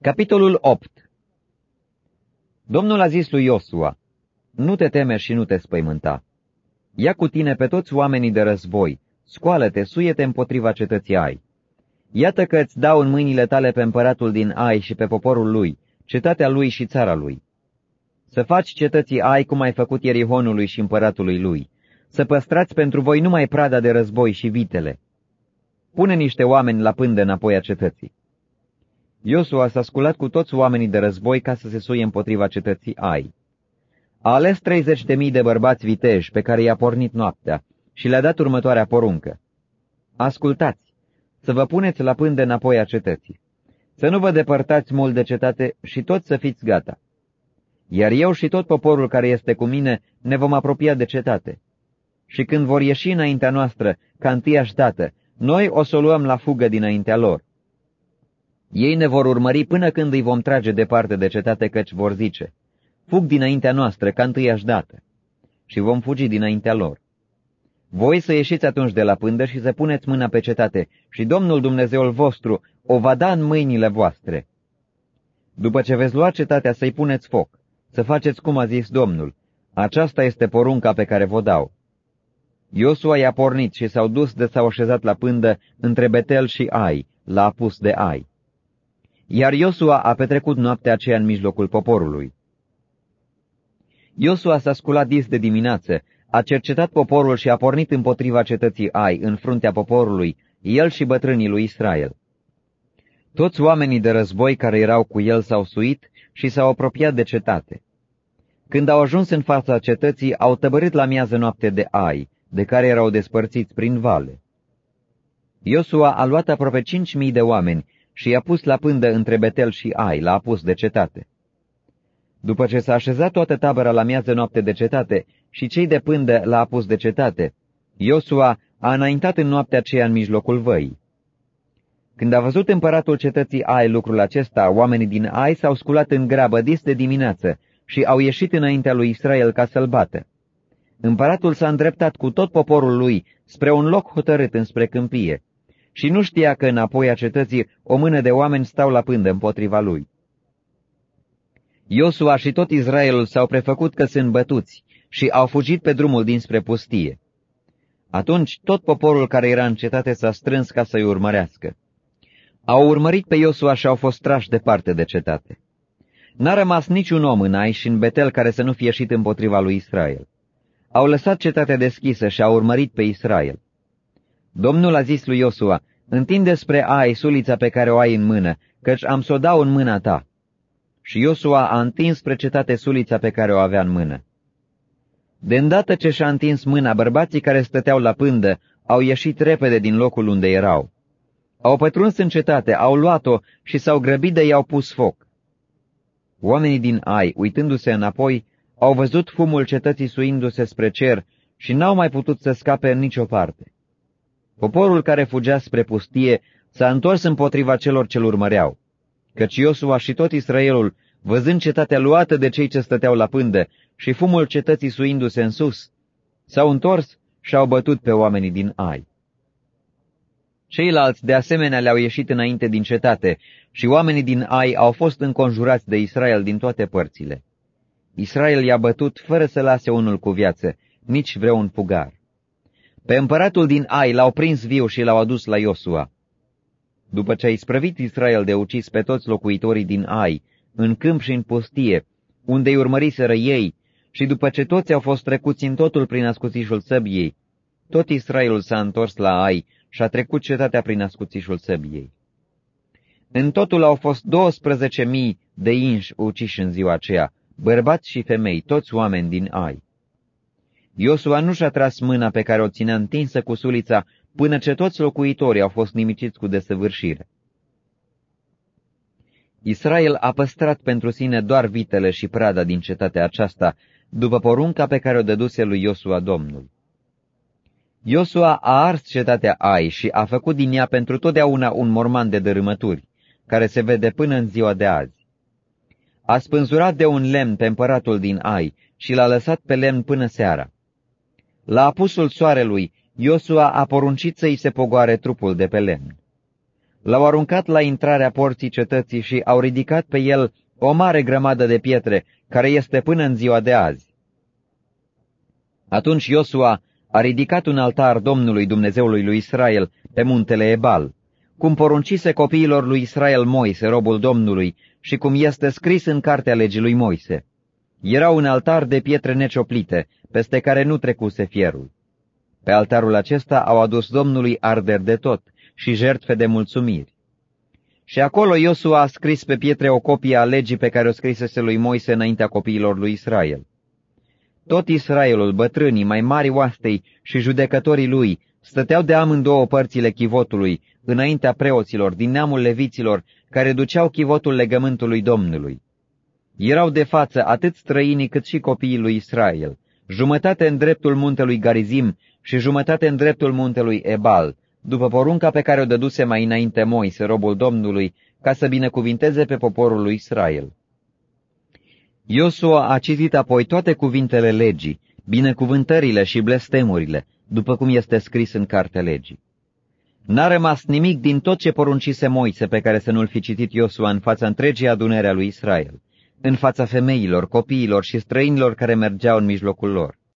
Capitolul 8 Domnul a zis lui Iosua, Nu te teme și nu te spăimânta. Ia cu tine pe toți oamenii de război, scoală-te, suie-te împotriva cetății Ai. Iată că îți dau în mâinile tale pe împăratul din Ai și pe poporul lui, cetatea lui și țara lui. Să faci cetății Ai cum ai făcut Ierihonului și împăratului lui, să păstrați pentru voi numai prada de război și vitele. Pune niște oameni la pândă înapoi a cetății. Iosua s-a sculat cu toți oamenii de război ca să se suie împotriva cetății Ai. A ales treizeci de mii de bărbați viteji pe care i-a pornit noaptea și le-a dat următoarea poruncă. Ascultați, să vă puneți la pândă înapoi a cetății, să nu vă depărtați mult de cetate și toți să fiți gata. Iar eu și tot poporul care este cu mine ne vom apropia de cetate. Și când vor ieși înaintea noastră, ca întâiași dată, noi o să o luăm la fugă dinaintea lor. Ei ne vor urmări până când îi vom trage departe de cetate, căci vor zice, fug dinaintea noastră, ca întâiași dată, și vom fugi dinaintea lor. Voi să ieșiți atunci de la pândă și să puneți mâna pe cetate, și Domnul Dumnezeul vostru o va da în mâinile voastre. După ce veți lua cetatea să-i puneți foc, să faceți cum a zis Domnul, aceasta este porunca pe care vă dau. Iosua i-a pornit și s-au dus de s-au așezat la pândă între Betel și Ai, la apus de Ai. Iar Iosua a petrecut noaptea aceea în mijlocul poporului. Iosua s-a sculat dis de dimineață, a cercetat poporul și a pornit împotriva cetății Ai, în fruntea poporului, el și bătrânii lui Israel. Toți oamenii de război care erau cu el s-au suit și s-au apropiat de cetate. Când au ajuns în fața cetății, au tăbărit la miază noapte de Ai, de care erau despărțiți prin vale. Iosua a luat aproape cinci mii de oameni și i-a pus la pândă între Betel și Ai, la apus de cetate. După ce s-a așezat toată tabăra la miază noapte de cetate și cei de pândă la apus de cetate, Iosua a înaintat în noaptea aceea în mijlocul văii. Când a văzut împăratul cetății Ai lucrul acesta, oamenii din Ai s-au sculat în grabă dis de dimineață și au ieșit înaintea lui Israel ca să-l bată. Împăratul s-a îndreptat cu tot poporul lui spre un loc hotărât înspre câmpie și nu știa că înapoi a cetății o mână de oameni stau la pândă împotriva lui. Iosua și tot Israelul s-au prefăcut că sunt bătuți și au fugit pe drumul dinspre pustie. Atunci tot poporul care era în cetate s-a strâns ca să-i urmărească. Au urmărit pe Iosua și au fost trași departe de cetate. N-a rămas niciun om în Ai și în Betel care să nu fie ieșit împotriva lui Israel. Au lăsat cetatea deschisă și au urmărit pe Israel. Domnul a zis lui Iosua, întinde spre Ai sulița pe care o ai în mână, căci am să o dau în mâna ta. Și Iosua a întins spre cetate sulița pe care o avea în mână. De îndată ce și-a întins mâna, bărbații care stăteau la pândă au ieșit repede din locul unde erau. Au pătruns în cetate, au luat-o și s-au grăbit de i-au pus foc. Oamenii din Ai, uitându-se înapoi, au văzut fumul cetății suindu-se spre cer și n-au mai putut să scape în nicio parte. Poporul care fugea spre pustie s-a întors împotriva celor ce-l urmăreau, căci Iosua și tot Israelul, văzând cetatea luată de cei ce stăteau la pândă și fumul cetății suindu-se în sus, s-au întors și au bătut pe oamenii din Ai. Ceilalți de asemenea le-au ieșit înainte din cetate și oamenii din Ai au fost înconjurați de Israel din toate părțile. Israel i-a bătut fără să lase unul cu viață, nici vreun pugar. Pe împăratul din Ai l-au prins viu și l-au adus la Iosua. După ce a isprăvit Israel de ucis pe toți locuitorii din Ai, în câmp și în pustie, unde îi urmăriseră ei, și după ce toți au fost trecuți în totul prin ascuțișul săbiei, tot Israelul s-a întors la Ai și a trecut cetatea prin ascuțișul săbiei. În totul au fost 12.000 de inși uciși în ziua aceea, bărbați și femei, toți oameni din Ai. Iosua nu și-a tras mâna pe care o ținea întinsă cu sulița până ce toți locuitorii au fost nimiciți cu desăvârșire. Israel a păstrat pentru sine doar vitele și prada din cetatea aceasta, după porunca pe care o dăduse lui Iosua Domnul. Iosua a ars cetatea Ai și a făcut din ea pentru totdeauna un morman de dărâmături, care se vede până în ziua de azi. A spânzurat de un lemn pe împăratul din Ai și l-a lăsat pe lemn până seara. La apusul soarelui, Iosua a poruncit să-i se pogoare trupul de pe lemn. l-au aruncat la intrarea porții cetății și au ridicat pe el o mare grămadă de pietre, care este până în ziua de azi. Atunci Iosua a ridicat un altar Domnului Dumnezeului lui Israel pe muntele Ebal, cum poruncise copiilor lui Israel Moise, robul Domnului, și cum este scris în cartea legii lui Moise. Era un altar de pietre necioplite, peste care nu trecuse fierul. Pe altarul acesta au adus Domnului arder de tot și jertfe de mulțumiri. Și acolo Iosua a scris pe pietre o copie a legii pe care o scrisese lui Moise înaintea copiilor lui Israel. Tot Israelul, bătrânii, mai mari oastei și judecătorii lui, stăteau de amândouă părțile chivotului, înaintea preoților, din neamul leviților, care duceau chivotul legământului Domnului. Erau de față atât străinii cât și copiii lui Israel, jumătate în dreptul muntelui Garizim și jumătate în dreptul muntelui Ebal, după porunca pe care o dăduse mai înainte Moise, robul Domnului, ca să binecuvinteze pe poporul lui Israel. Iosua a citit apoi toate cuvintele legii, binecuvântările și blestemurile, după cum este scris în cartea legii. N-a rămas nimic din tot ce poruncise Moise pe care să nu-l fi citit Iosua în fața întregii adunări a lui Israel, în fața femeilor, copiilor și străinilor care mergeau în mijlocul lor.